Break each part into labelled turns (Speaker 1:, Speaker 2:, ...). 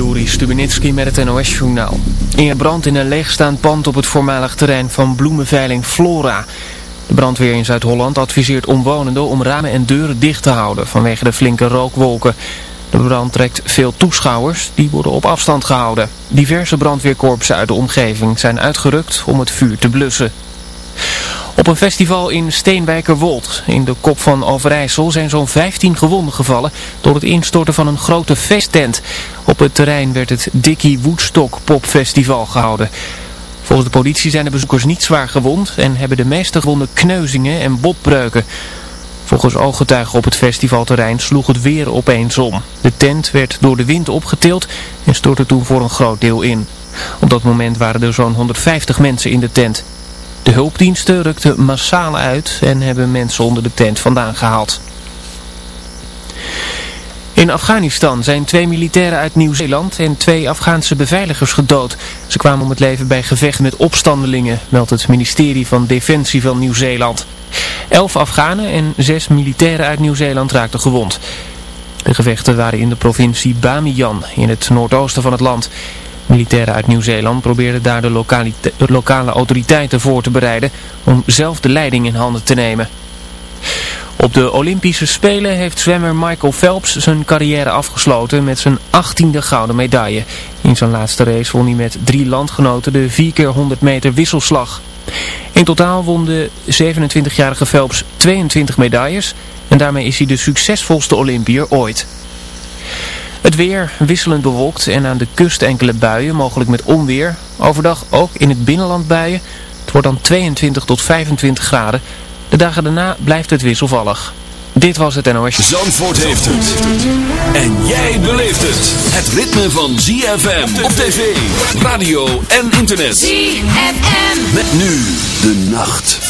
Speaker 1: Juri Stubenitski met het NOS-journaal. In brand in een leegstaand pand op het voormalig terrein van bloemenveiling Flora. De brandweer in Zuid-Holland adviseert omwonenden om ramen en deuren dicht te houden vanwege de flinke rookwolken. De brand trekt veel toeschouwers, die worden op afstand gehouden. Diverse brandweerkorpsen uit de omgeving zijn uitgerukt om het vuur te blussen. Op een festival in Steenwijkerwold, in de kop van Overijssel, zijn zo'n 15 gewonden gevallen door het instorten van een grote feesttent. Op het terrein werd het Dickie Woodstock Popfestival gehouden. Volgens de politie zijn de bezoekers niet zwaar gewond en hebben de meeste gewonden kneuzingen en botbreuken. Volgens ooggetuigen op het festivalterrein sloeg het weer opeens om. De tent werd door de wind opgetild en stortte toen voor een groot deel in. Op dat moment waren er zo'n 150 mensen in de tent. De hulpdiensten rukten massaal uit en hebben mensen onder de tent vandaan gehaald. In Afghanistan zijn twee militairen uit Nieuw-Zeeland en twee Afghaanse beveiligers gedood. Ze kwamen om het leven bij gevechten met opstandelingen, meldt het ministerie van Defensie van Nieuw-Zeeland. Elf Afghanen en zes militairen uit Nieuw-Zeeland raakten gewond. De gevechten waren in de provincie Bamiyan, in het noordoosten van het land. Militairen uit Nieuw-Zeeland probeerden daar de lokale autoriteiten voor te bereiden om zelf de leiding in handen te nemen. Op de Olympische Spelen heeft zwemmer Michael Phelps zijn carrière afgesloten met zijn 18e gouden medaille. In zijn laatste race won hij met drie landgenoten de 4 keer 100 meter wisselslag. In totaal won de 27-jarige Phelps 22 medailles en daarmee is hij de succesvolste Olympier ooit. Het weer wisselend bewolkt en aan de kust enkele buien, mogelijk met onweer. Overdag ook in het binnenland buien. Het wordt dan 22 tot 25 graden. De dagen daarna blijft het wisselvallig. Dit was het NOS.
Speaker 2: Zandvoort heeft het. En jij beleeft het. Het ritme van ZFM op tv, radio en internet.
Speaker 3: ZFM.
Speaker 2: Met nu de nacht.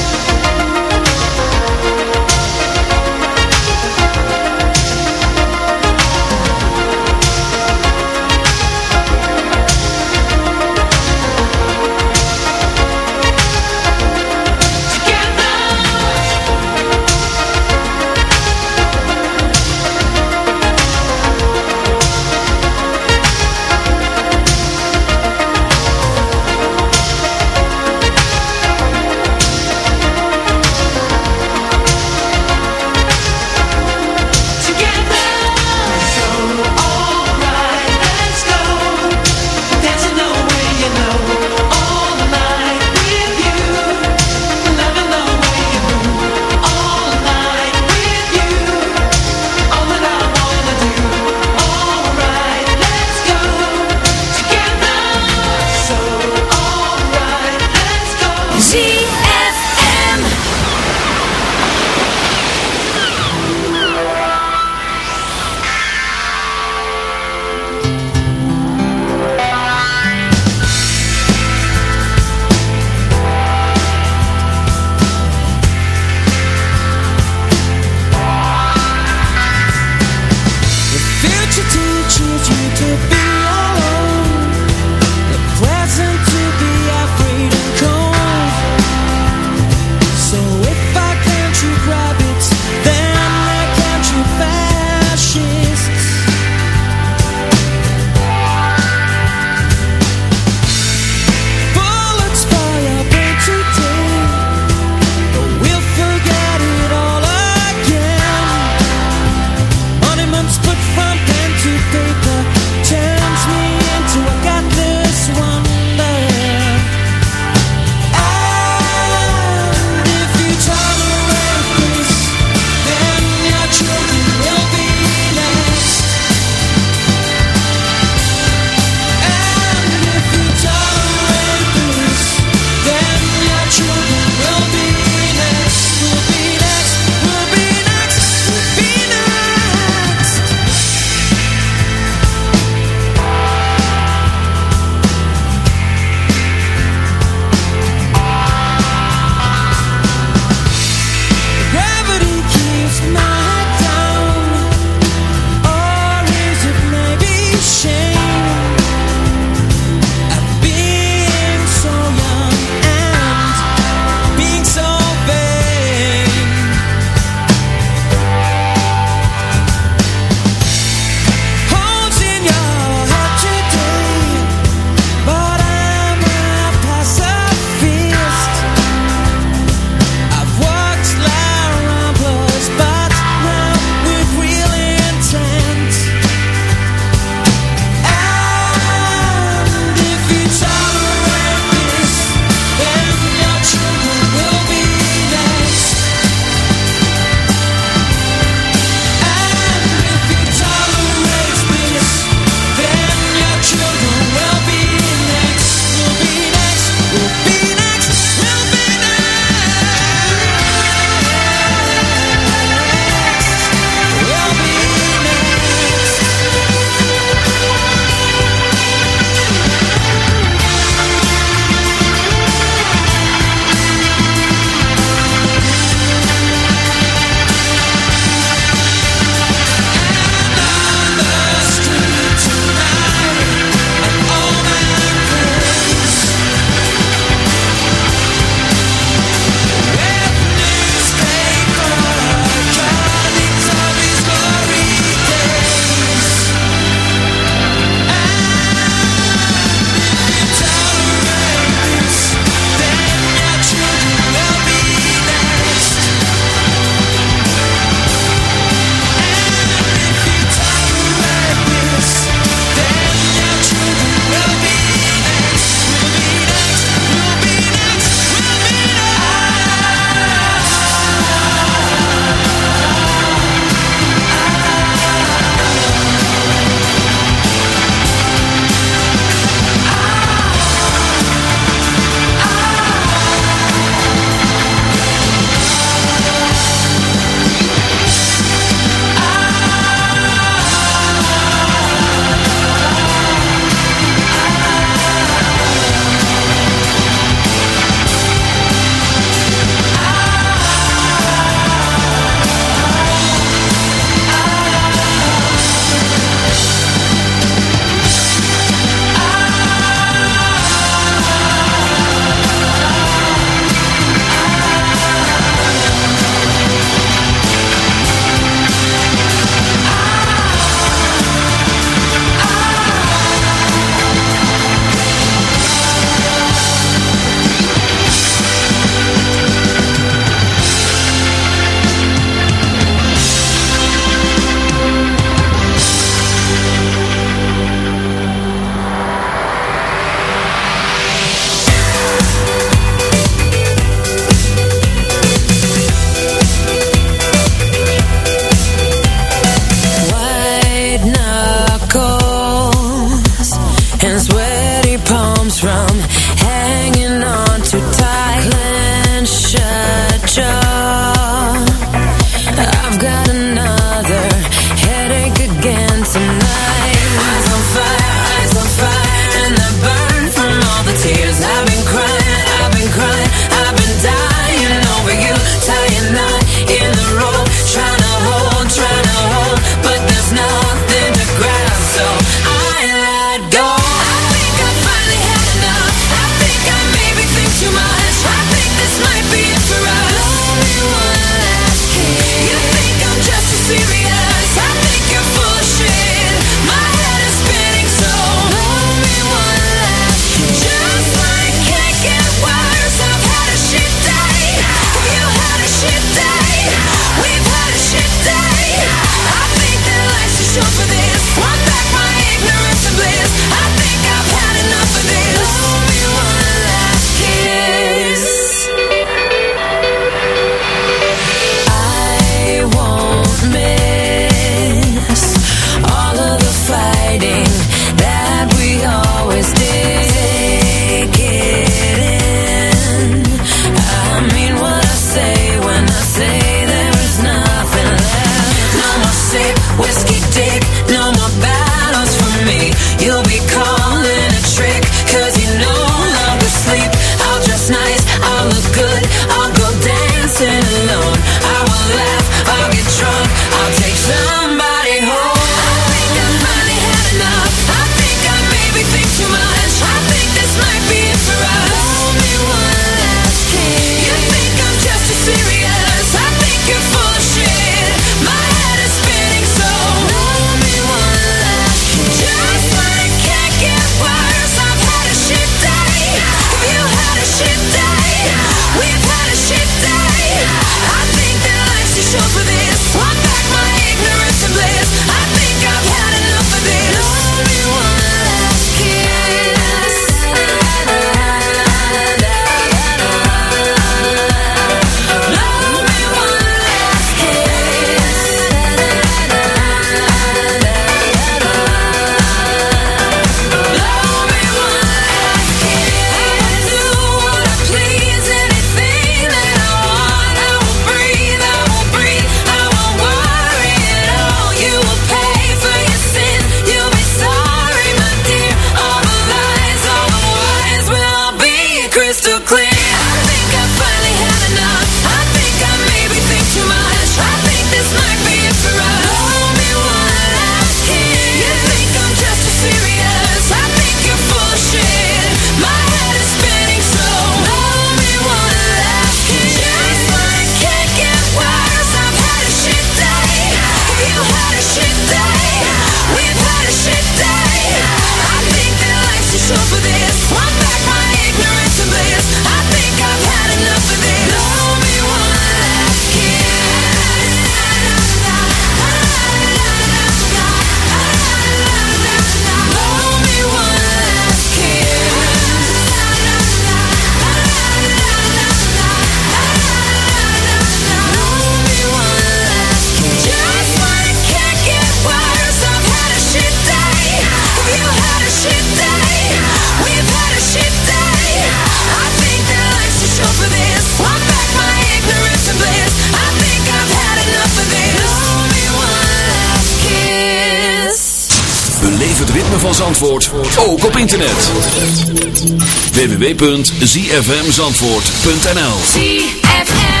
Speaker 4: www.zfmzandvoort.nl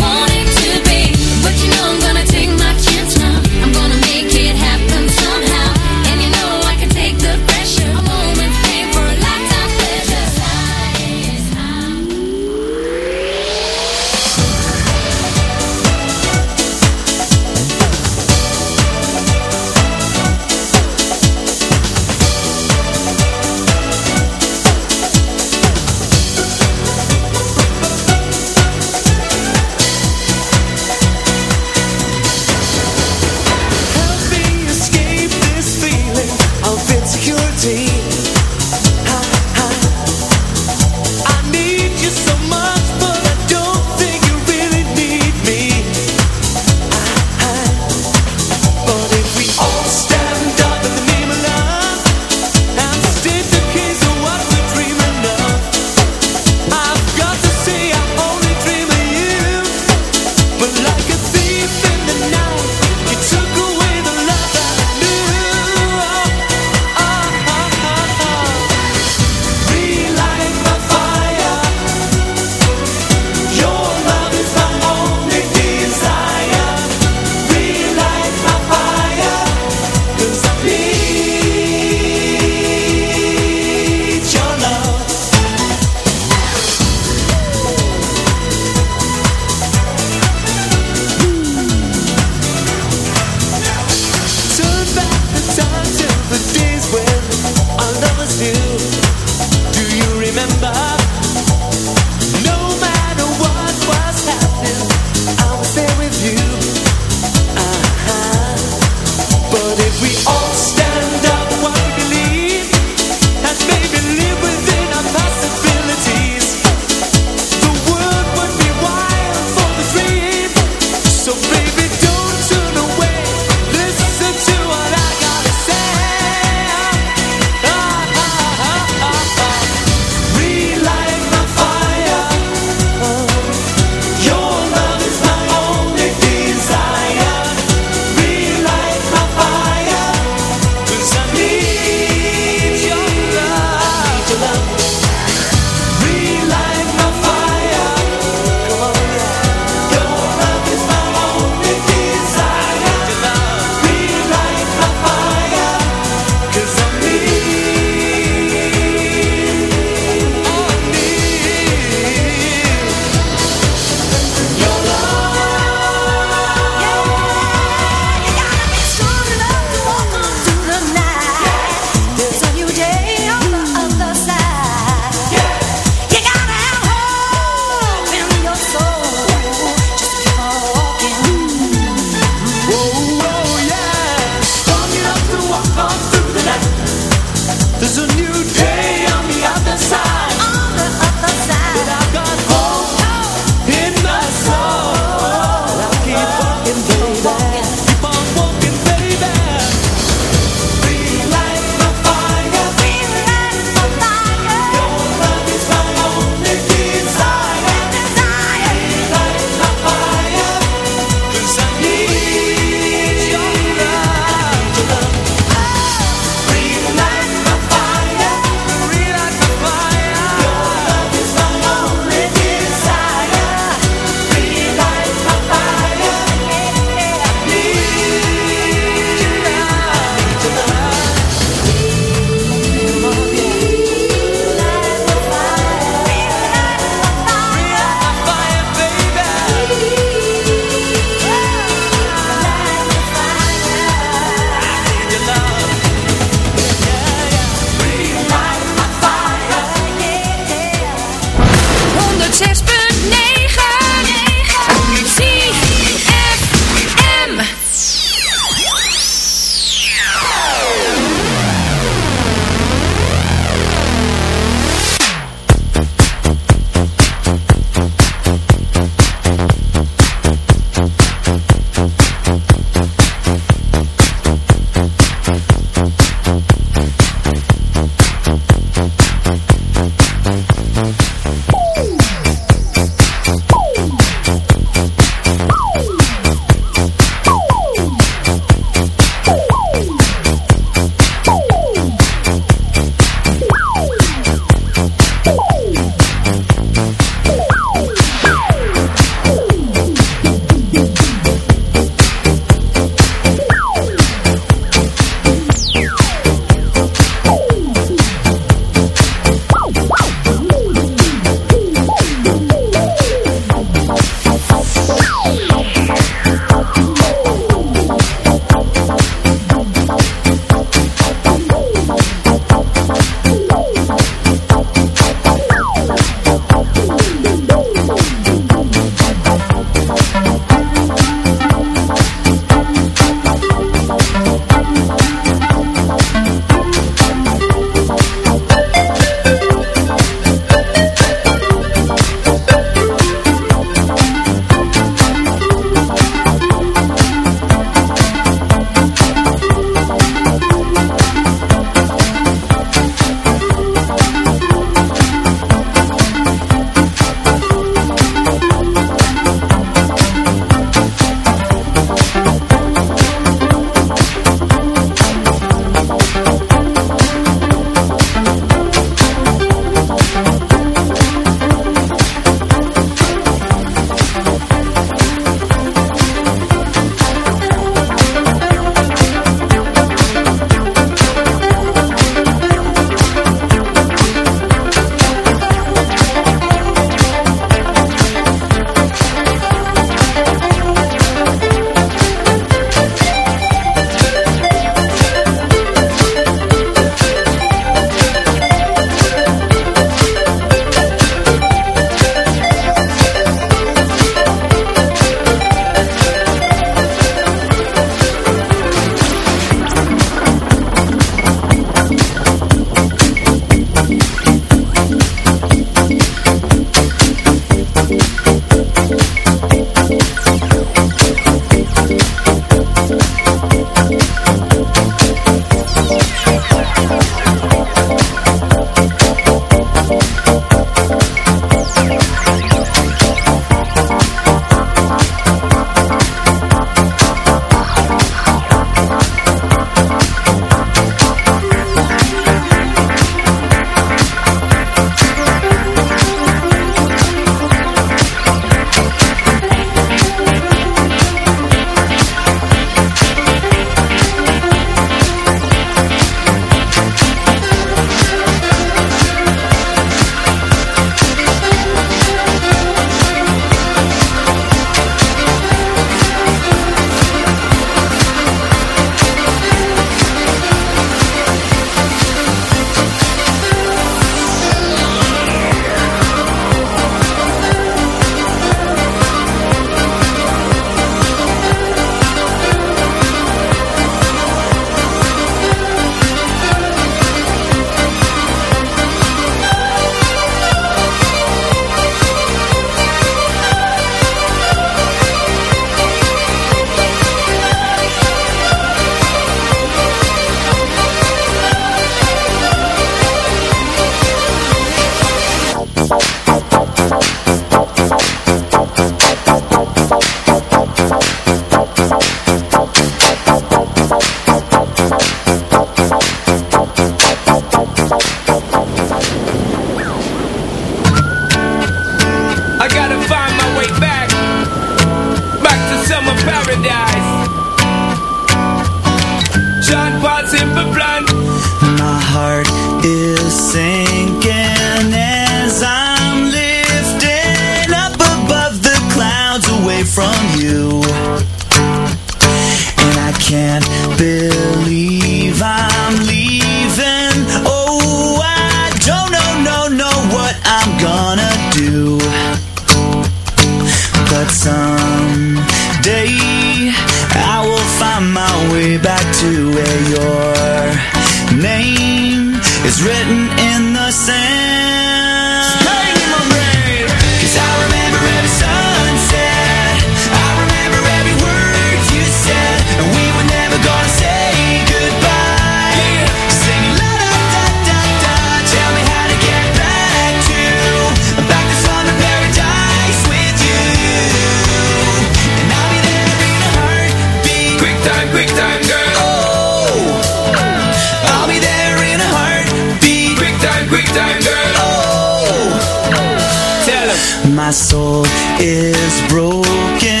Speaker 5: My
Speaker 6: soul is broken.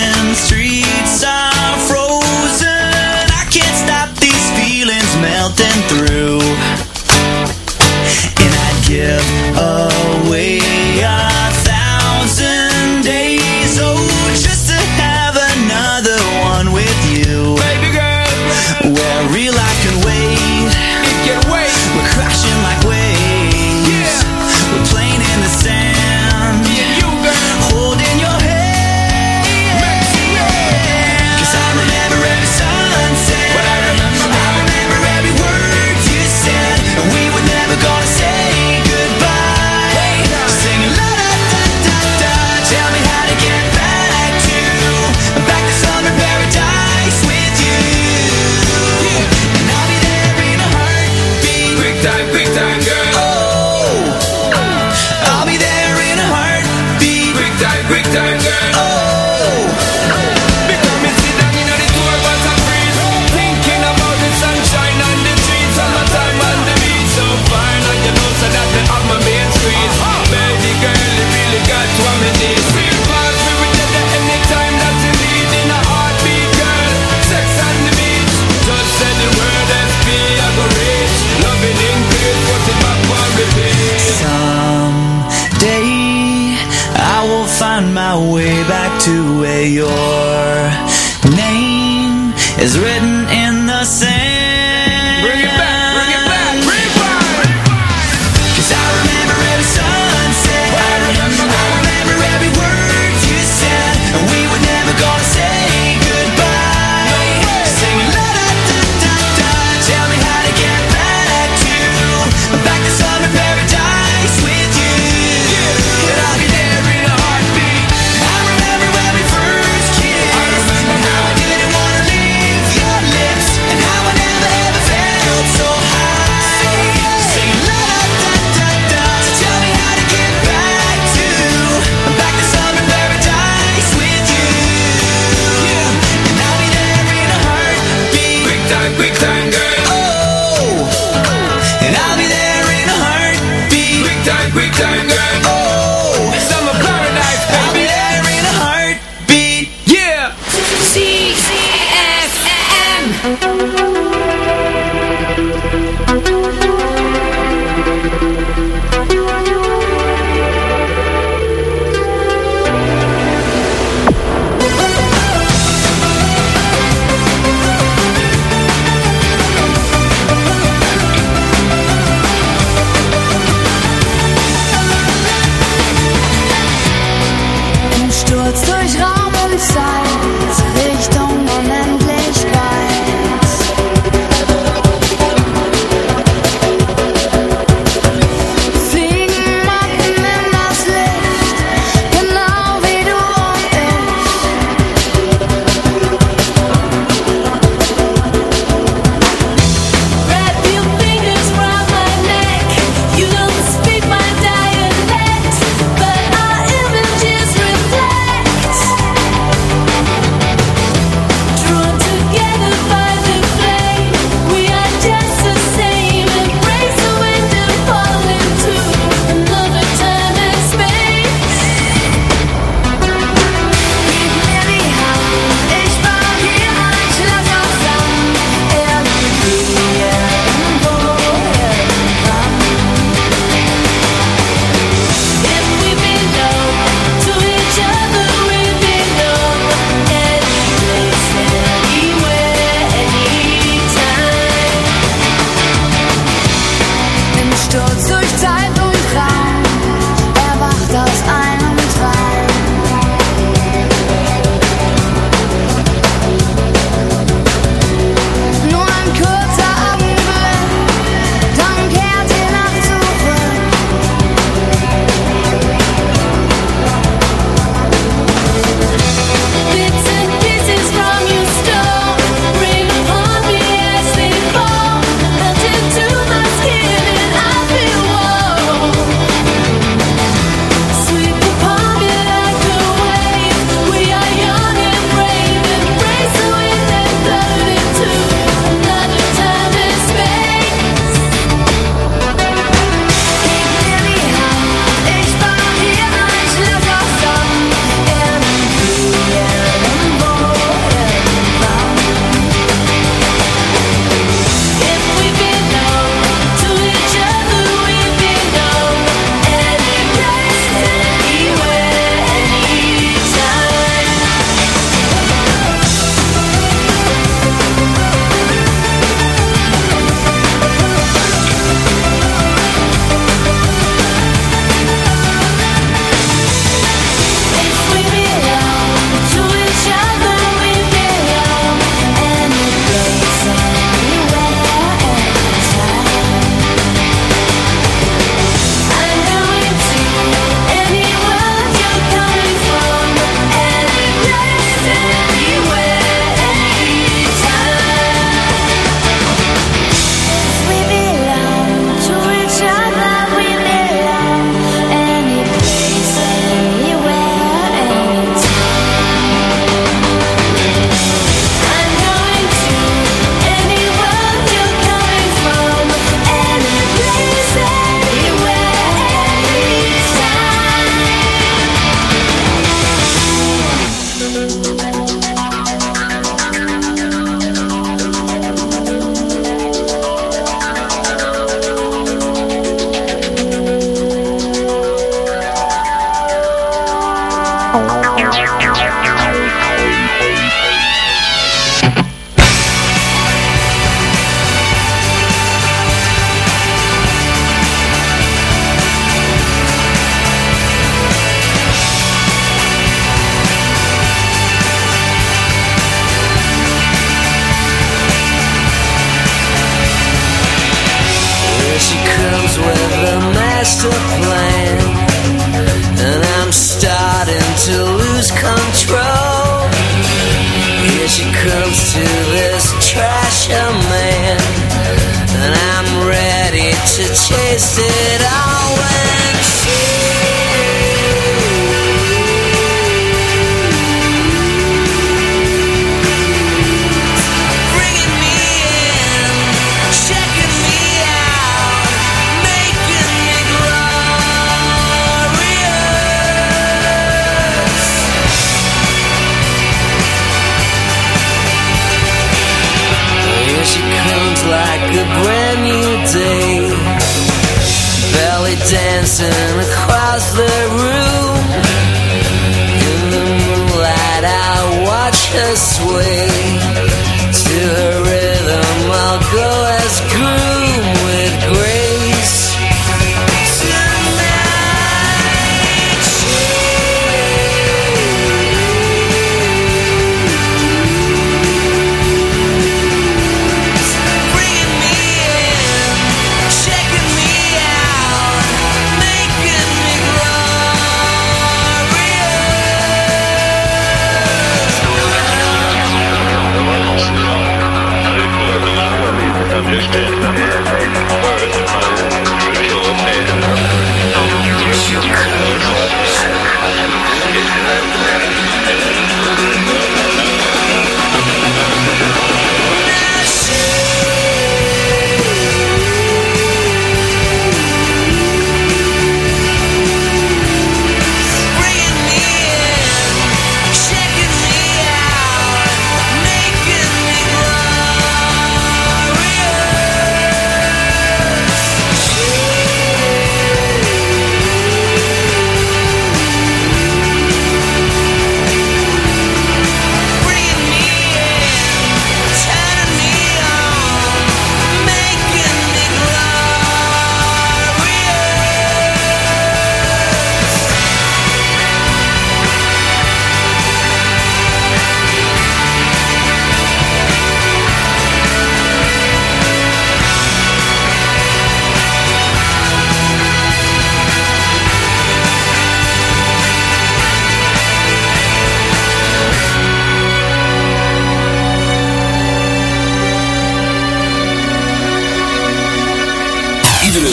Speaker 6: to where your name is written in the sand.